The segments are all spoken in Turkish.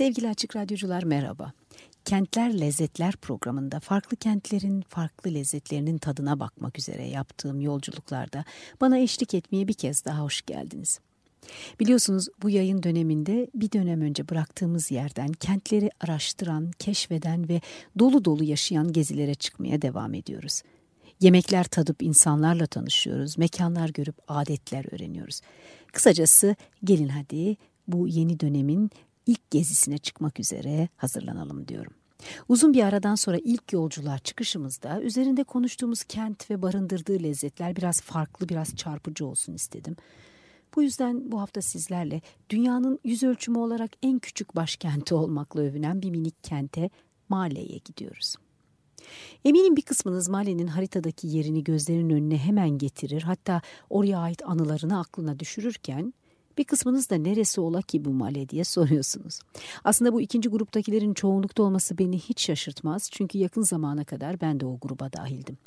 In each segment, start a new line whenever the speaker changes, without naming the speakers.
Sevgili Açık Radyocular merhaba. Kentler Lezzetler programında farklı kentlerin farklı lezzetlerinin tadına bakmak üzere yaptığım yolculuklarda bana eşlik etmeye bir kez daha hoş geldiniz. Biliyorsunuz bu yayın döneminde bir dönem önce bıraktığımız yerden kentleri araştıran, keşfeden ve dolu dolu yaşayan gezilere çıkmaya devam ediyoruz. Yemekler tadıp insanlarla tanışıyoruz, mekanlar görüp adetler öğreniyoruz. Kısacası gelin hadi bu yeni dönemin ilk gezisine çıkmak üzere hazırlanalım diyorum. Uzun bir aradan sonra ilk yolculuğa çıkışımızda üzerinde konuştuğumuz kent ve barındırdığı lezzetler biraz farklı, biraz çarpıcı olsun istedim. Bu yüzden bu hafta sizlerle dünyanın yüz ölçümü olarak en küçük başkenti olmakla övünen bir minik kente Male'ye gidiyoruz. Eminim bir kısmınız Male'nin haritadaki yerini gözlerinin önüne hemen getirir hatta oraya ait anılarını aklına düşürürken bir kısmınız da neresi ola ki bu male diye soruyorsunuz. Aslında bu ikinci gruptakilerin çoğunlukta olması beni hiç şaşırtmaz çünkü yakın zamana kadar ben de o gruba dahildim.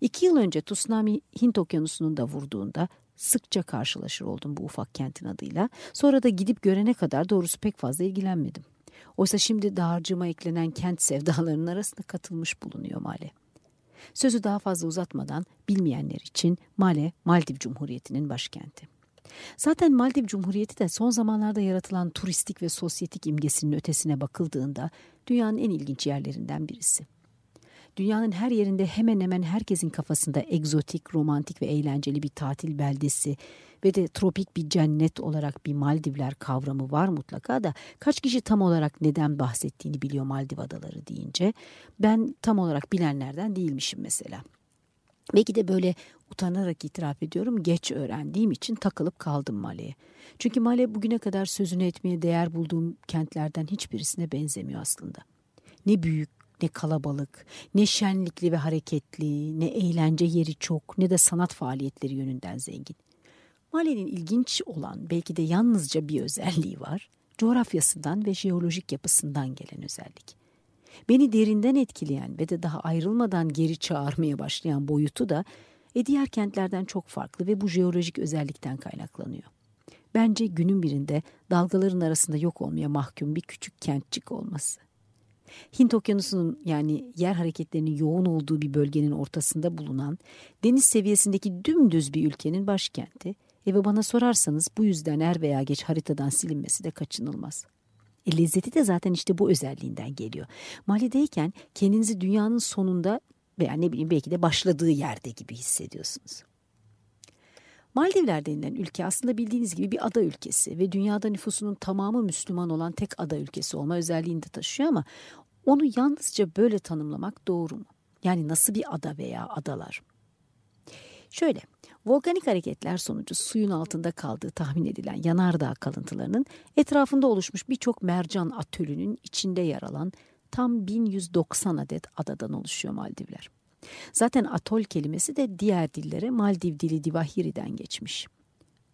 İki yıl önce tsunami Hint okyanusunun da vurduğunda sıkça karşılaşır oldum bu ufak kentin adıyla. Sonra da gidip görene kadar doğrusu pek fazla ilgilenmedim. Oysa şimdi dağarcığıma eklenen kent sevdalarının arasında katılmış bulunuyor Male. Sözü daha fazla uzatmadan bilmeyenler için Male, Maldiv Cumhuriyeti'nin başkenti. Zaten Maldiv Cumhuriyeti de son zamanlarda yaratılan turistik ve sosyetik imgesinin ötesine bakıldığında dünyanın en ilginç yerlerinden birisi. Dünyanın her yerinde hemen hemen herkesin kafasında egzotik, romantik ve eğlenceli bir tatil beldesi ve de tropik bir cennet olarak bir Maldivler kavramı var mutlaka da kaç kişi tam olarak neden bahsettiğini biliyor Maldiv adaları deyince ben tam olarak bilenlerden değilmişim mesela. Belki de böyle utanarak itiraf ediyorum geç öğrendiğim için takılıp kaldım Male'ye. Çünkü Male bugüne kadar sözünü etmeye değer bulduğum kentlerden hiçbirisine benzemiyor aslında. Ne büyük, ne kalabalık, ne şenlikli ve hareketli, ne eğlence yeri çok, ne de sanat faaliyetleri yönünden zengin. Male'nin ilginç olan belki de yalnızca bir özelliği var. Coğrafyasından ve jeolojik yapısından gelen özellik. Beni derinden etkileyen ve de daha ayrılmadan geri çağırmaya başlayan boyutu da e diğer kentlerden çok farklı ve bu jeolojik özellikten kaynaklanıyor. Bence günün birinde dalgaların arasında yok olmaya mahkum bir küçük kentçik olması. Hint Okyanusu'nun yani yer hareketlerinin yoğun olduğu bir bölgenin ortasında bulunan deniz seviyesindeki dümdüz bir ülkenin başkenti e ve bana sorarsanız bu yüzden er veya geç haritadan silinmesi de kaçınılmaz. E lezzeti de zaten işte bu özelliğinden geliyor. Mali'deyken kendinizi dünyanın sonunda veya ne bileyim belki de başladığı yerde gibi hissediyorsunuz. Maldivler denilen ülke aslında bildiğiniz gibi bir ada ülkesi ve dünyada nüfusunun tamamı Müslüman olan tek ada ülkesi olma özelliğini de taşıyor ama onu yalnızca böyle tanımlamak doğru mu? Yani nasıl bir ada veya adalar? Şöyle, volkanik hareketler sonucu suyun altında kaldığı tahmin edilen yanardağ kalıntılarının etrafında oluşmuş birçok mercan atölünün içinde yer alan tam 1190 adet adadan oluşuyor Maldivler. Zaten atol kelimesi de diğer dillere Maldiv dili Divahiri'den geçmiş.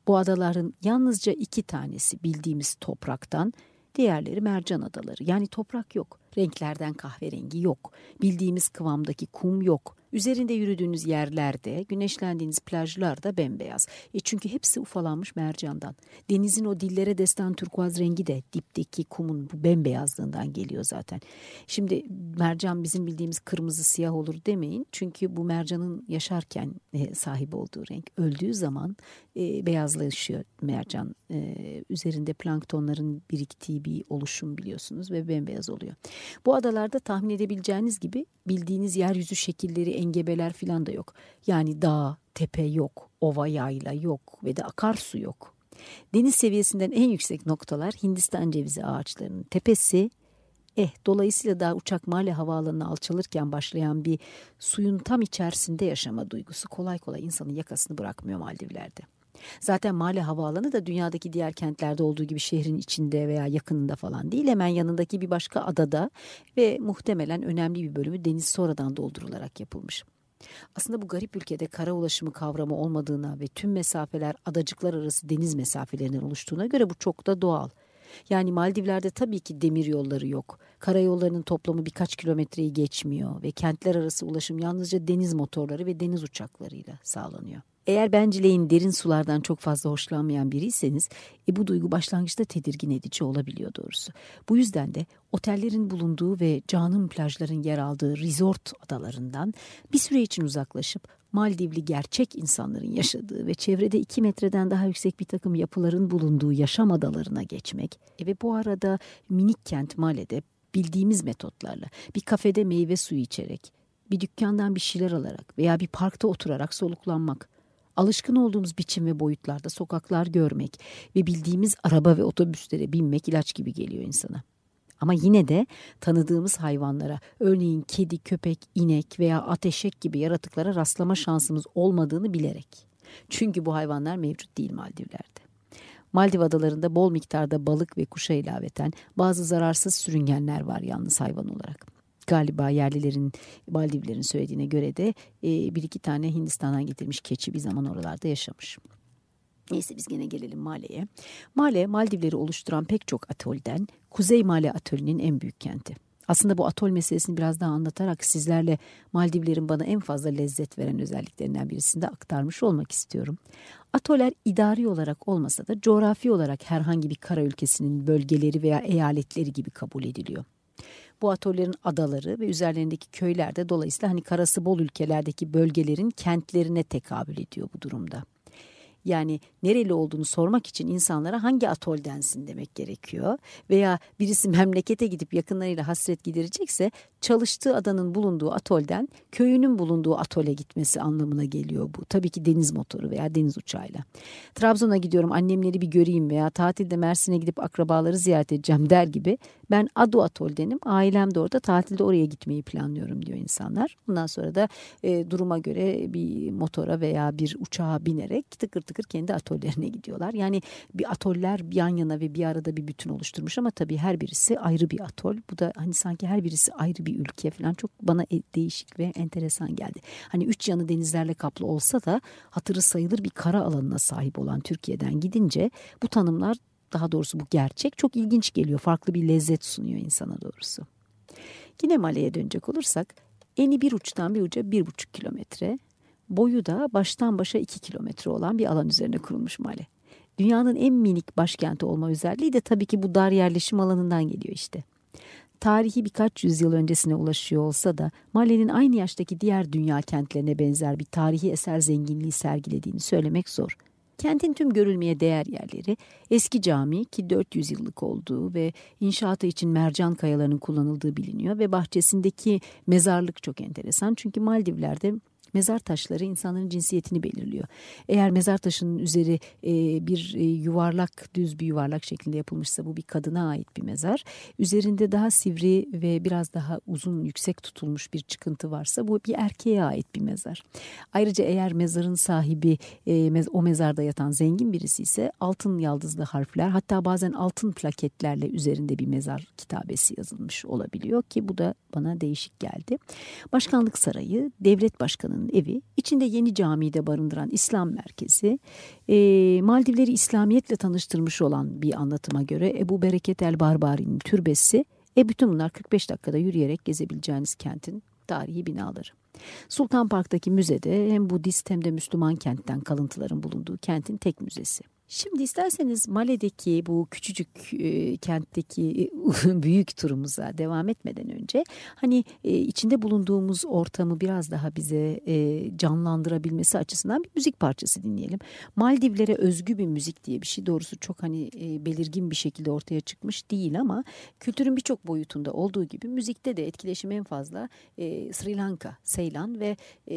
Bu adaların yalnızca iki tanesi bildiğimiz topraktan, diğerleri mercan adaları. Yani toprak yok, renklerden kahverengi yok, bildiğimiz kıvamdaki kum yok, Üzerinde yürüdüğünüz yerlerde, güneşlendiğiniz plajlarda bembeyaz. E çünkü hepsi ufalanmış mercandan. Denizin o dillere destan turkuaz rengi de dipteki kumun bu bembeyazlığından geliyor zaten. Şimdi mercan bizim bildiğimiz kırmızı siyah olur demeyin. Çünkü bu mercanın yaşarken e, sahip olduğu renk. Öldüğü zaman e, beyazlaşıyor mercan. E, üzerinde planktonların biriktiği bir oluşum biliyorsunuz ve bembeyaz oluyor. Bu adalarda tahmin edebileceğiniz gibi bildiğiniz yeryüzü şekilleri, engebeler filan da yok. Yani dağ, tepe yok, ova yayla yok ve de akarsu yok. Deniz seviyesinden en yüksek noktalar Hindistan cevizi ağaçlarının tepesi, Eh dolayısıyla daha uçak Male havaalanına alçalırken başlayan bir suyun tam içerisinde yaşama duygusu kolay kolay insanın yakasını bırakmıyor Maldivler'de. Zaten Male Havaalanı da dünyadaki diğer kentlerde olduğu gibi şehrin içinde veya yakınında falan değil. Hemen yanındaki bir başka adada ve muhtemelen önemli bir bölümü deniz sonradan doldurularak yapılmış. Aslında bu garip ülkede kara ulaşımı kavramı olmadığına ve tüm mesafeler adacıklar arası deniz mesafelerinden oluştuğuna göre bu çok da doğal. Yani Maldivler'de tabii ki demir yolları yok. Karayollarının toplamı birkaç kilometreyi geçmiyor ve kentler arası ulaşım yalnızca deniz motorları ve deniz uçaklarıyla sağlanıyor. Eğer bencileyin derin sulardan çok fazla hoşlanmayan biriyseniz e, bu duygu başlangıçta tedirgin edici olabiliyor doğrusu. Bu yüzden de otellerin bulunduğu ve canım plajların yer aldığı resort adalarından bir süre için uzaklaşıp Maldivli gerçek insanların yaşadığı ve çevrede iki metreden daha yüksek bir takım yapıların bulunduğu yaşam adalarına geçmek e, ve bu arada minik kent Male'de bildiğimiz metotlarla bir kafede meyve suyu içerek, bir dükkandan bir şeyler alarak veya bir parkta oturarak soluklanmak alışkın olduğumuz biçim ve boyutlarda sokaklar görmek ve bildiğimiz araba ve otobüslere binmek ilaç gibi geliyor insana. Ama yine de tanıdığımız hayvanlara, örneğin kedi, köpek, inek veya ateşek gibi yaratıklara rastlama şansımız olmadığını bilerek. Çünkü bu hayvanlar mevcut değil Maldivler'de. Maldiv adalarında bol miktarda balık ve kuşa ilaveten bazı zararsız sürüngenler var yalnız hayvan olarak galiba yerlilerin, Maldivlerin söylediğine göre de e, bir iki tane Hindistan'dan getirmiş keçi bir zaman oralarda yaşamış. Neyse biz gene gelelim Male'ye. Male, Maldivleri oluşturan pek çok atolden Kuzey Male atölünün en büyük kenti. Aslında bu atol meselesini biraz daha anlatarak sizlerle Maldivlerin bana en fazla lezzet veren özelliklerinden birisini de aktarmış olmak istiyorum. Atoller idari olarak olmasa da coğrafi olarak herhangi bir kara ülkesinin bölgeleri veya eyaletleri gibi kabul ediliyor. Bu atöllerin adaları ve üzerlerindeki köyler de dolayısıyla hani karası bol ülkelerdeki bölgelerin kentlerine tekabül ediyor bu durumda. Yani nereli olduğunu sormak için insanlara hangi atol densin demek gerekiyor. Veya birisi memlekete gidip yakınlarıyla hasret giderecekse çalıştığı adanın bulunduğu atolden köyünün bulunduğu atole gitmesi anlamına geliyor bu. Tabii ki deniz motoru veya deniz uçağıyla. Trabzon'a gidiyorum annemleri bir göreyim veya tatilde Mersin'e gidip akrabaları ziyaret edeceğim der gibi ben Adu Atol'denim ailem de orada tatilde oraya gitmeyi planlıyorum diyor insanlar. Ondan sonra da e, duruma göre bir motora veya bir uçağa binerek tıkır tıkır kendi atöllerine gidiyorlar. Yani bir atoller yan yana ve bir arada bir bütün oluşturmuş ama tabii her birisi ayrı bir atol. Bu da hani sanki her birisi ayrı bir ülke falan çok bana e, değişik ve enteresan geldi. Hani üç yanı denizlerle kaplı olsa da hatırı sayılır bir kara alanına sahip olan Türkiye'den gidince bu tanımlar daha doğrusu bu gerçek çok ilginç geliyor. Farklı bir lezzet sunuyor insana doğrusu. Yine Male'ye dönecek olursak eni bir uçtan bir uca bir buçuk kilometre, boyu da baştan başa iki kilometre olan bir alan üzerine kurulmuş Male. Dünyanın en minik başkenti olma özelliği de tabii ki bu dar yerleşim alanından geliyor işte. Tarihi birkaç yüzyıl öncesine ulaşıyor olsa da Male'nin aynı yaştaki diğer dünya kentlerine benzer bir tarihi eser zenginliği sergilediğini söylemek zor. Kentin tüm görülmeye değer yerleri eski cami ki 400 yıllık olduğu ve inşaatı için mercan kayalarının kullanıldığı biliniyor ve bahçesindeki mezarlık çok enteresan. Çünkü Maldivler'de mezar taşları insanların cinsiyetini belirliyor. Eğer mezar taşının üzeri e, bir e, yuvarlak, düz bir yuvarlak şeklinde yapılmışsa bu bir kadına ait bir mezar. Üzerinde daha sivri ve biraz daha uzun, yüksek tutulmuş bir çıkıntı varsa bu bir erkeğe ait bir mezar. Ayrıca eğer mezarın sahibi e, mez o mezarda yatan zengin birisi ise altın yaldızlı harfler hatta bazen altın plaketlerle üzerinde bir mezar kitabesi yazılmış olabiliyor ki bu da bana değişik geldi. Başkanlık Sarayı, devlet başkanının Paşa'nın evi, içinde yeni camide de barındıran İslam merkezi, e, Maldivleri İslamiyetle tanıştırmış olan bir anlatıma göre Ebu Bereket el Barbari'nin türbesi, e bütün bunlar 45 dakikada yürüyerek gezebileceğiniz kentin tarihi binaları. Sultan Park'taki müzede hem Budist hem de Müslüman kentten kalıntıların bulunduğu kentin tek müzesi. Şimdi isterseniz Male'deki bu küçücük e, kentteki e, büyük turumuza devam etmeden önce hani e, içinde bulunduğumuz ortamı biraz daha bize e, canlandırabilmesi açısından bir müzik parçası dinleyelim. Maldivlere özgü bir müzik diye bir şey doğrusu çok hani e, belirgin bir şekilde ortaya çıkmış değil ama kültürün birçok boyutunda olduğu gibi müzikte de etkileşim en fazla e, Sri Lanka, Seylan ve e,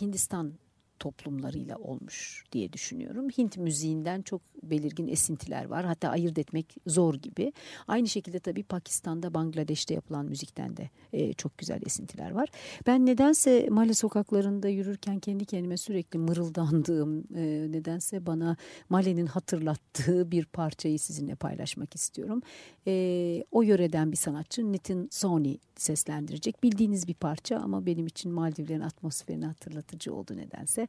Hindistan
toplumlarıyla olmuş diye düşünüyorum. Hint müziğinden çok belirgin esintiler var. Hatta ayırt etmek zor gibi. Aynı şekilde tabii Pakistan'da, Bangladeş'te yapılan müzikten de e, çok güzel esintiler var. Ben nedense Mali sokaklarında yürürken kendi kendime sürekli mırıldandığım, e, nedense bana Mali'nin hatırlattığı bir parçayı sizinle paylaşmak istiyorum. E, o yöreden bir sanatçı Nitin Soni seslendirecek. Bildiğiniz bir parça ama benim için Maldivlerin atmosferini hatırlatıcı oldu nedense.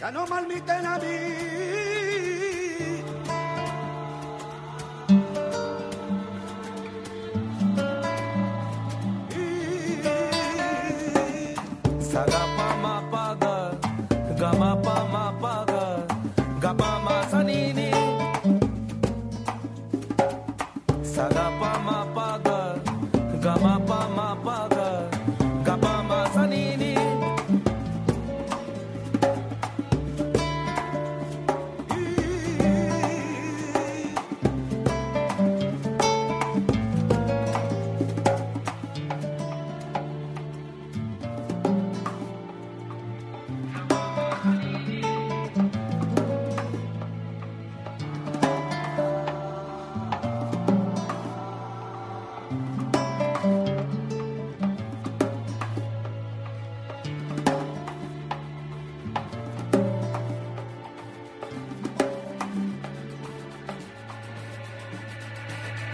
Ya no malmiten a mí.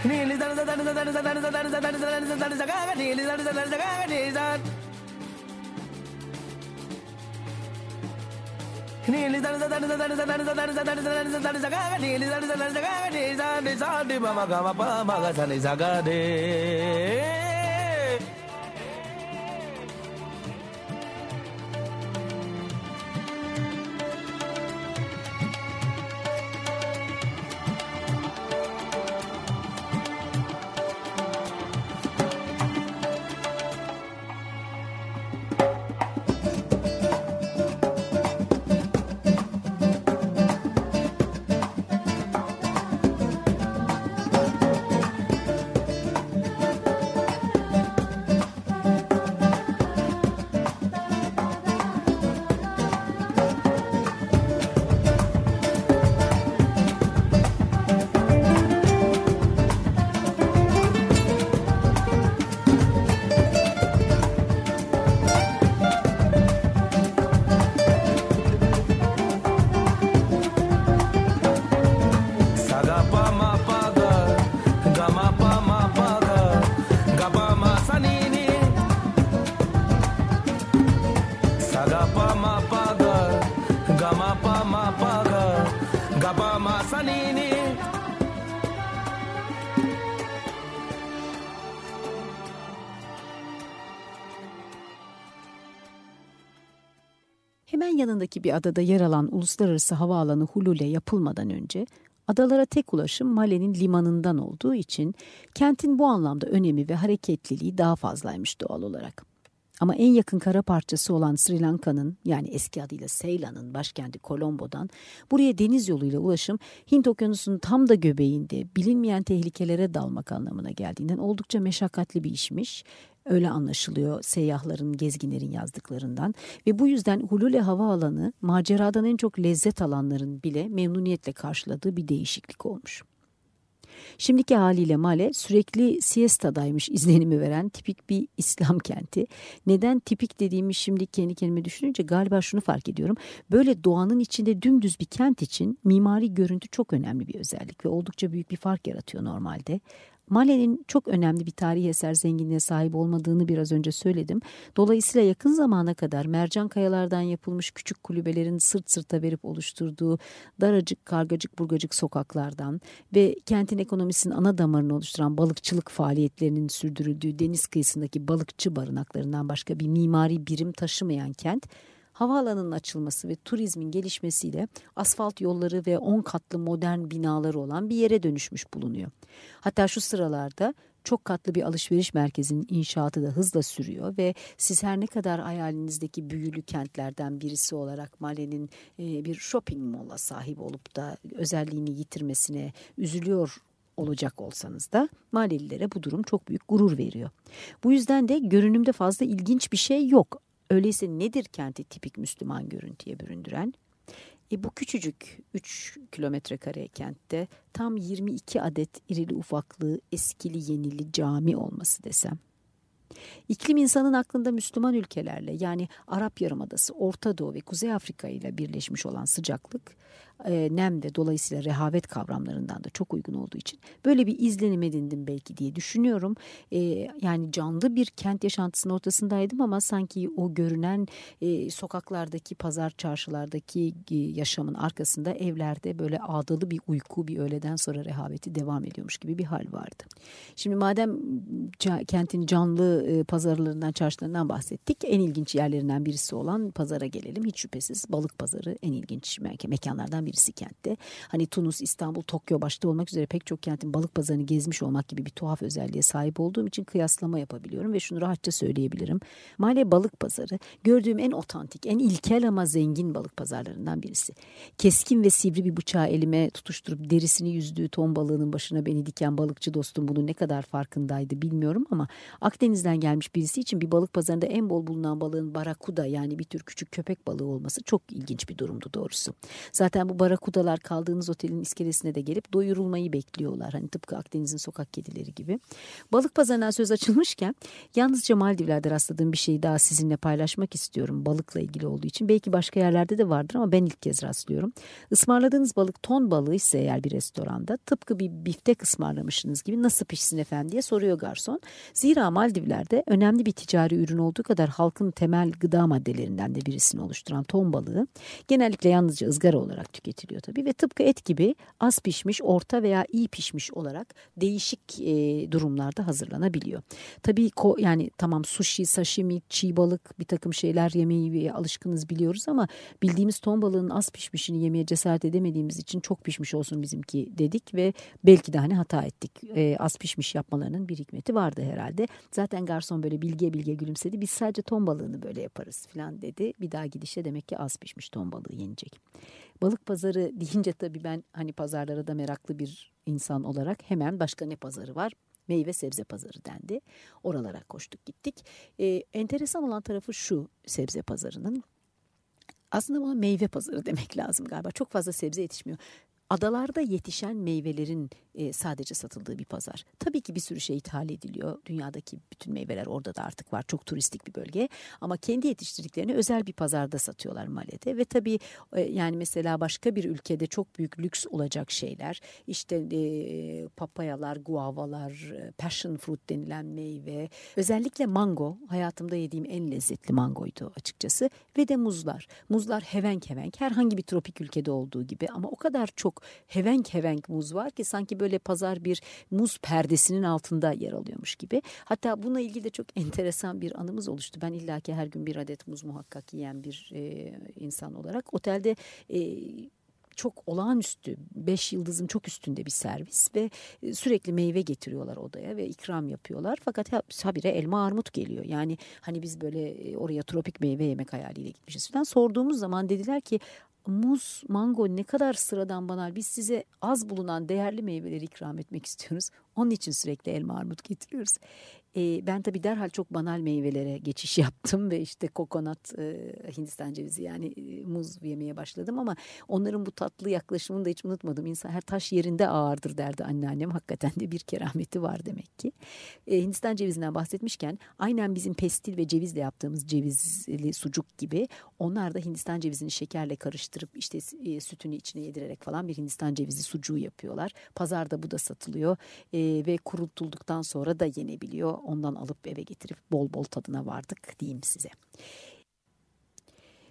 Ni Hemen yanındaki bir adada yer alan uluslararası havaalanı Hulule yapılmadan önce adalara tek ulaşım Male'nin limanından olduğu için kentin bu anlamda önemi ve hareketliliği daha fazlaymış doğal olarak. Ama en yakın kara parçası olan Sri Lanka'nın yani eski adıyla Seylan'ın başkenti Colombo'dan buraya deniz yoluyla ulaşım Hint Okyanusu'nun tam da göbeğinde bilinmeyen tehlikelere dalmak anlamına geldiğinden oldukça meşakkatli bir işmiş. Öyle anlaşılıyor seyyahların, gezginlerin yazdıklarından ve bu yüzden Hulule Havaalanı maceradan en çok lezzet alanların bile memnuniyetle karşıladığı bir değişiklik olmuş. Şimdiki haliyle Male sürekli siestadaymış izlenimi veren tipik bir İslam kenti. Neden tipik dediğimi şimdi kendi kendime düşününce galiba şunu fark ediyorum. Böyle doğanın içinde dümdüz bir kent için mimari görüntü çok önemli bir özellik ve oldukça büyük bir fark yaratıyor normalde. Male'nin çok önemli bir tarihi eser zenginliğe sahip olmadığını biraz önce söyledim. Dolayısıyla yakın zamana kadar mercan kayalardan yapılmış küçük kulübelerin sırt sırta verip oluşturduğu daracık, kargacık, burgacık sokaklardan ve kentin ekonomisinin ana damarını oluşturan balıkçılık faaliyetlerinin sürdürüldüğü deniz kıyısındaki balıkçı barınaklarından başka bir mimari birim taşımayan kent havaalanının açılması ve turizmin gelişmesiyle asfalt yolları ve 10 katlı modern binaları olan bir yere dönüşmüş bulunuyor. Hatta şu sıralarda çok katlı bir alışveriş merkezinin inşaatı da hızla sürüyor ve siz her ne kadar hayalinizdeki büyülü kentlerden birisi olarak Male'nin e, bir shopping mola sahip olup da özelliğini yitirmesine üzülüyor olacak olsanız da Malililere bu durum çok büyük gurur veriyor. Bu yüzden de görünümde fazla ilginç bir şey yok. Öyleyse nedir kenti tipik Müslüman görüntüye büründüren? E bu küçücük 3 kilometre kare kentte tam 22 adet irili ufaklı eskili yenili cami olması desem. İklim insanın aklında Müslüman ülkelerle yani Arap Yarımadası, Orta Doğu ve Kuzey Afrika ile birleşmiş olan sıcaklık e, nem ve dolayısıyla rehavet kavramlarından da çok uygun olduğu için böyle bir izlenim edindim belki diye düşünüyorum. E, yani canlı bir kent yaşantısının ortasındaydım ama sanki o görünen e, sokaklardaki, pazar çarşılardaki e, yaşamın arkasında evlerde böyle ağdalı bir uyku, bir öğleden sonra rehaveti devam ediyormuş gibi bir hal vardı. Şimdi madem kentin canlı e, pazarlarından, çarşılarından bahsettik, en ilginç yerlerinden birisi olan pazara gelelim. Hiç şüphesiz balık pazarı en ilginç mekanlardan birisi kentte. Hani Tunus, İstanbul, Tokyo başta olmak üzere pek çok kentin balık pazarını gezmiş olmak gibi bir tuhaf özelliğe sahip olduğum için kıyaslama yapabiliyorum ve şunu rahatça söyleyebilirim. Male balık pazarı gördüğüm en otantik, en ilkel ama zengin balık pazarlarından birisi. Keskin ve sivri bir bıçağı elime tutuşturup derisini yüzdüğü ton balığının başına beni diken balıkçı dostum bunu ne kadar farkındaydı bilmiyorum ama Akdeniz'den gelmiş birisi için bir balık pazarında en bol bulunan balığın barakuda yani bir tür küçük köpek balığı olması çok ilginç bir durumdu doğrusu. Zaten bu barakudalar kaldığınız otelin iskelesine de gelip doyurulmayı bekliyorlar. Hani tıpkı Akdeniz'in sokak kedileri gibi. Balık pazarından söz açılmışken yalnızca Maldivler'de rastladığım bir şeyi daha sizinle paylaşmak istiyorum. Balıkla ilgili olduğu için. Belki başka yerlerde de vardır ama ben ilk kez rastlıyorum. Ismarladığınız balık ton balığı ise eğer bir restoranda tıpkı bir biftek ısmarlamışsınız gibi nasıl pişsin efendim diye soruyor garson. Zira Maldivler'de önemli bir ticari ürün olduğu kadar halkın temel gıda maddelerinden de birisini oluşturan ton balığı genellikle yalnızca ızgara olarak tüketiliyor tabii ve tıpkı et gibi az pişmiş, orta veya iyi pişmiş olarak değişik e, durumlarda hazırlanabiliyor. Tabii ko, yani tamam sushi, sashimi, çiğ balık bir takım şeyler yemeyi alışkınız biliyoruz ama bildiğimiz ton balığının az pişmişini yemeye cesaret edemediğimiz için çok pişmiş olsun bizimki dedik ve belki de hani hata ettik. E, az pişmiş yapmalarının bir hikmeti vardı herhalde. Zaten garson böyle bilge bilge gülümsedi. Biz sadece ton balığını böyle yaparız falan dedi. Bir daha gidişe demek ki az pişmiş ton balığı yenecek. Balık pazarı deyince tabii ben hani pazarlara da meraklı bir insan olarak hemen başka ne pazarı var? Meyve sebze pazarı dendi. Oralara koştuk gittik. Ee, enteresan olan tarafı şu sebze pazarının. Aslında buna meyve pazarı demek lazım galiba. Çok fazla sebze yetişmiyor. Adalarda yetişen meyvelerin e, sadece satıldığı bir pazar. Tabii ki bir sürü şey ithal ediliyor. Dünyadaki bütün meyveler orada da artık var. Çok turistik bir bölge. Ama kendi yetiştirdiklerini özel bir pazarda satıyorlar Male'de. Ve tabii e, yani mesela başka bir ülkede çok büyük lüks olacak şeyler. İşte e, papayalar, guavalar, e, passion fruit denilen meyve. Özellikle mango. Hayatımda yediğim en lezzetli mangoydu açıkçası. Ve de muzlar. Muzlar hevenk hevenk. Herhangi bir tropik ülkede olduğu gibi. Ama o kadar çok hevenk hevenk muz var ki sanki böyle pazar bir muz perdesinin altında yer alıyormuş gibi. Hatta bununla ilgili de çok enteresan bir anımız oluştu. Ben illaki her gün bir adet muz muhakkak yiyen bir e, insan olarak otelde e, çok olağanüstü, beş yıldızın çok üstünde bir servis ve e, sürekli meyve getiriyorlar odaya ve ikram yapıyorlar. Fakat habire elma armut geliyor. Yani hani biz böyle e, oraya tropik meyve yemek hayaliyle gitmişiz falan. Sorduğumuz zaman dediler ki muz, mango ne kadar sıradan banal. Biz size az bulunan değerli meyveleri ikram etmek istiyoruz. Onun için sürekli elma armut getiriyoruz. E, ben tabii derhal çok banal meyvelere geçiş yaptım ve işte kokonat, e, Hindistan cevizi yani e, muz yemeye başladım ama onların bu tatlı yaklaşımını da hiç unutmadım. İnsan her taş yerinde ağırdır derdi anneannem. Hakikaten de bir kerameti var demek ki. E, Hindistan cevizinden bahsetmişken aynen bizim pestil ve cevizle yaptığımız cevizli sucuk gibi onlar da Hindistan cevizini şekerle karıştırıp işte e, sütünü içine yedirerek falan bir Hindistan cevizi sucuğu yapıyorlar. Pazarda bu da satılıyor e, ve kurutulduktan sonra da yenebiliyor. Ondan alıp eve getirip bol bol tadına vardık diyeyim size.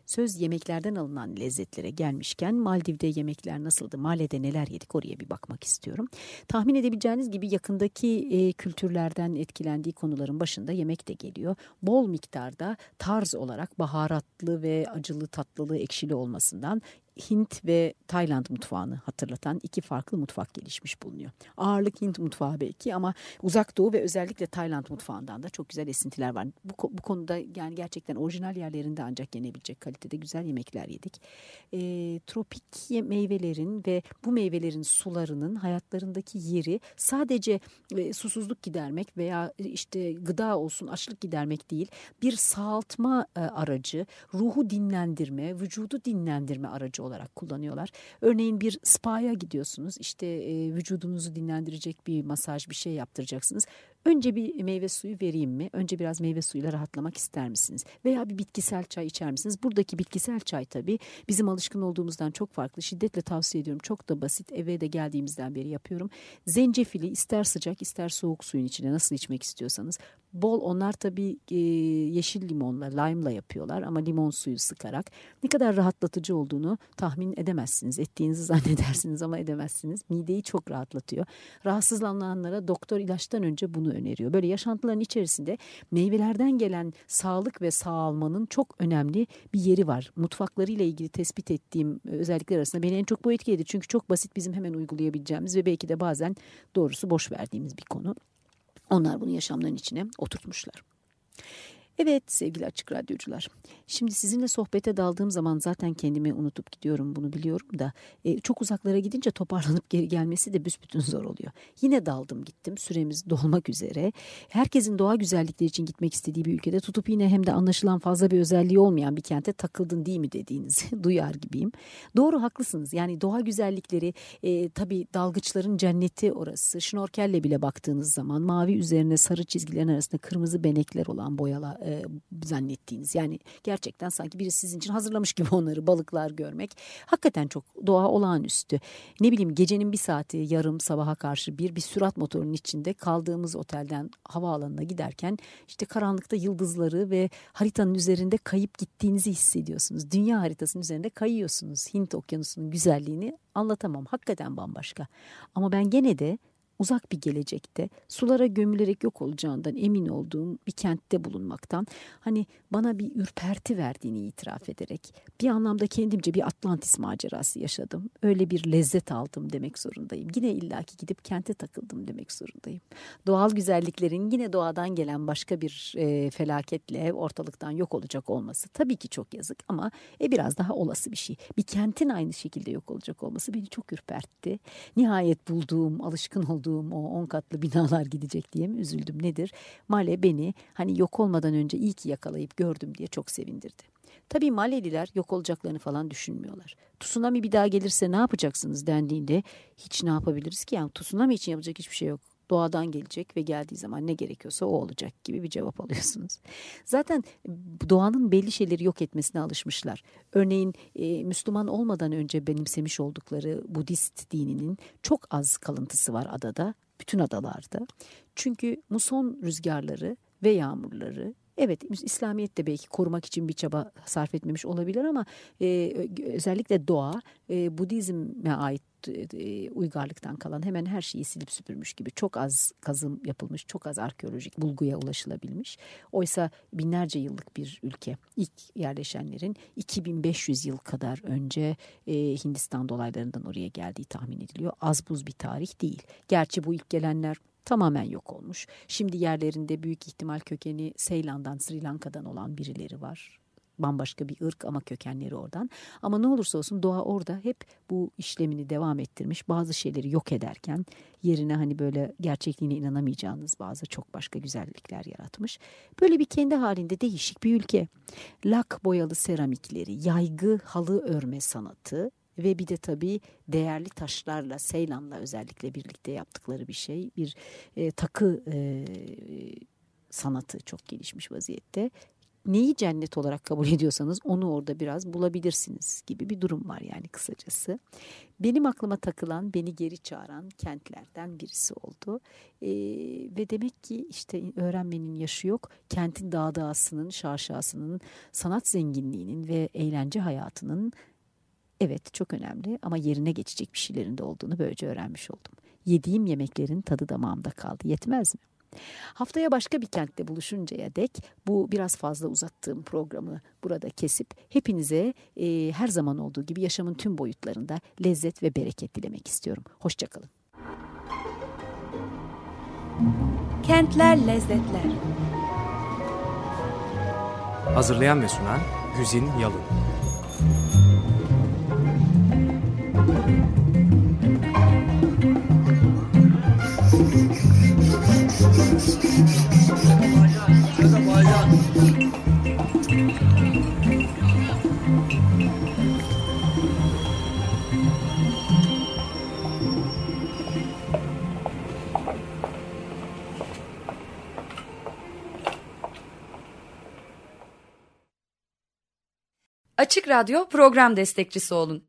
Söz yemeklerden alınan lezzetlere gelmişken Maldiv'de yemekler nasıldı, Male'de neler yedik oraya bir bakmak istiyorum. Tahmin edebileceğiniz gibi yakındaki e, kültürlerden etkilendiği konuların başında yemek de geliyor. Bol miktarda tarz olarak baharatlı ve acılı, tatlılı, ekşili olmasından Hint ve Tayland mutfağını hatırlatan iki farklı mutfak gelişmiş bulunuyor. Ağırlık Hint mutfağı belki ama Uzak Doğu ve özellikle Tayland mutfağından da çok güzel esintiler var. Bu, bu konuda yani gerçekten orijinal yerlerinde ancak yenebilecek kalitede güzel yemekler yedik. E, tropik meyvelerin ve bu meyvelerin sularının hayatlarındaki yeri sadece e, susuzluk gidermek veya işte gıda olsun açlık gidermek değil bir sağaltma e, aracı, ruhu dinlendirme, vücudu dinlendirme aracı olarak kullanıyorlar. Örneğin bir spa'ya gidiyorsunuz işte e, vücudunuzu dinlendirecek bir masaj bir şey yaptıracaksınız. Önce bir meyve suyu vereyim mi? Önce biraz meyve suyuyla rahatlamak ister misiniz? Veya bir bitkisel çay içer misiniz? Buradaki bitkisel çay tabii bizim alışkın olduğumuzdan çok farklı. Şiddetle tavsiye ediyorum. Çok da basit. Eve de geldiğimizden beri yapıyorum. Zencefili ister sıcak ister soğuk suyun içine nasıl içmek istiyorsanız bol onlar tabii e, yeşil limonla, lime'la yapıyorlar ama limon suyu sıkarak ne kadar rahatlatıcı olduğunu tahmin edemezsiniz. Ettiğinizi zannedersiniz ama edemezsiniz. Mideyi çok rahatlatıyor. Rahatsızlananlara doktor ilaçtan önce bunu öneriyor. Böyle yaşantıların içerisinde meyvelerden gelen sağlık ve sağalmanın çok önemli bir yeri var. Mutfaklarıyla ilgili tespit ettiğim özellikler arasında beni en çok bu etkiledi. Çünkü çok basit bizim hemen uygulayabileceğimiz ve belki de bazen doğrusu boş verdiğimiz bir konu. Onlar bunu yaşamların içine oturtmuşlar. Evet sevgili açık radyocular. Şimdi sizinle sohbete daldığım zaman zaten kendimi unutup gidiyorum bunu biliyorum da e, çok uzaklara gidince toparlanıp geri gelmesi de büsbütün zor oluyor. Yine daldım gittim süremiz dolmak üzere. Herkesin doğa güzellikleri için gitmek istediği bir ülkede tutup yine hem de anlaşılan fazla bir özelliği olmayan bir kente takıldın değil mi dediğinizi duyar gibiyim. Doğru haklısınız yani doğa güzellikleri e, tabii dalgıçların cenneti orası. Şnorkelle bile baktığınız zaman mavi üzerine sarı çizgilerin arasında kırmızı benekler olan boyalar e, zannettiğiniz. Yani gerçekten sanki biri sizin için hazırlamış gibi onları balıklar görmek. Hakikaten çok doğa olağanüstü. Ne bileyim gecenin bir saati yarım sabaha karşı bir bir sürat motorunun içinde kaldığımız otelden havaalanına giderken işte karanlıkta yıldızları ve haritanın üzerinde kayıp gittiğinizi hissediyorsunuz. Dünya haritasının üzerinde kayıyorsunuz. Hint okyanusunun güzelliğini anlatamam. Hakikaten bambaşka. Ama ben gene de uzak bir gelecekte sulara gömülerek yok olacağından emin olduğum bir kentte bulunmaktan hani bana bir ürperti verdiğini itiraf ederek bir anlamda kendimce bir Atlantis macerası yaşadım. Öyle bir lezzet aldım demek zorundayım. Yine illaki gidip kente takıldım demek zorundayım. Doğal güzelliklerin yine doğadan gelen başka bir e, felaketle ortalıktan yok olacak olması tabii ki çok yazık ama e, biraz daha olası bir şey. Bir kentin aynı şekilde yok olacak olması beni çok ürpertti. Nihayet bulduğum, alışkın olduğum olduğum o on katlı binalar gidecek diye mi üzüldüm nedir? Male beni hani yok olmadan önce iyi ki yakalayıp gördüm diye çok sevindirdi. Tabii Maleliler yok olacaklarını falan düşünmüyorlar. Tsunami bir daha gelirse ne yapacaksınız dendiğinde hiç ne yapabiliriz ki? Yani tsunami için yapacak hiçbir şey yok doğadan gelecek ve geldiği zaman ne gerekiyorsa o olacak gibi bir cevap alıyorsunuz. Zaten doğanın belli şeyleri yok etmesine alışmışlar. Örneğin e, Müslüman olmadan önce benimsemiş oldukları Budist dininin çok az kalıntısı var adada, bütün adalarda. Çünkü muson rüzgarları ve yağmurları Evet İslamiyet de belki korumak için bir çaba sarf etmemiş olabilir ama e, özellikle doğa e, Budizm'e ait e, uygarlıktan kalan hemen her şeyi silip süpürmüş gibi çok az kazım yapılmış, çok az arkeolojik bulguya ulaşılabilmiş. Oysa binlerce yıllık bir ülke. ilk yerleşenlerin 2500 yıl kadar önce e, Hindistan dolaylarından oraya geldiği tahmin ediliyor. Az buz bir tarih değil. Gerçi bu ilk gelenler tamamen yok olmuş. Şimdi yerlerinde büyük ihtimal kökeni Seylan'dan, Sri Lanka'dan olan birileri var bambaşka bir ırk ama kökenleri oradan. Ama ne olursa olsun doğa orada hep bu işlemini devam ettirmiş. Bazı şeyleri yok ederken yerine hani böyle gerçekliğine inanamayacağınız bazı çok başka güzellikler yaratmış. Böyle bir kendi halinde değişik bir ülke. Lak boyalı seramikleri, yaygı halı örme sanatı, ve bir de tabii değerli taşlarla Seylan'la özellikle birlikte yaptıkları bir şey bir e, takı e, sanatı çok gelişmiş vaziyette neyi cennet olarak kabul ediyorsanız onu orada biraz bulabilirsiniz gibi bir durum var yani kısacası. Benim aklıma takılan, beni geri çağıran kentlerden birisi oldu. Ee, ve demek ki işte öğrenmenin yaşı yok. Kentin dağdağısının, şaşasının, sanat zenginliğinin ve eğlence hayatının evet çok önemli ama yerine geçecek bir şeylerin de olduğunu böylece öğrenmiş oldum. Yediğim yemeklerin tadı damağımda kaldı. Yetmez mi? Haftaya başka bir kentte buluşuncaya dek bu biraz fazla uzattığım programı burada kesip hepinize e, her zaman olduğu gibi yaşamın tüm boyutlarında lezzet ve bereket dilemek istiyorum. Hoşçakalın.
Kentler Lezzetler
Hazırlayan ve sunan Güzin Yalın
Açık Radyo program destekçisi olun.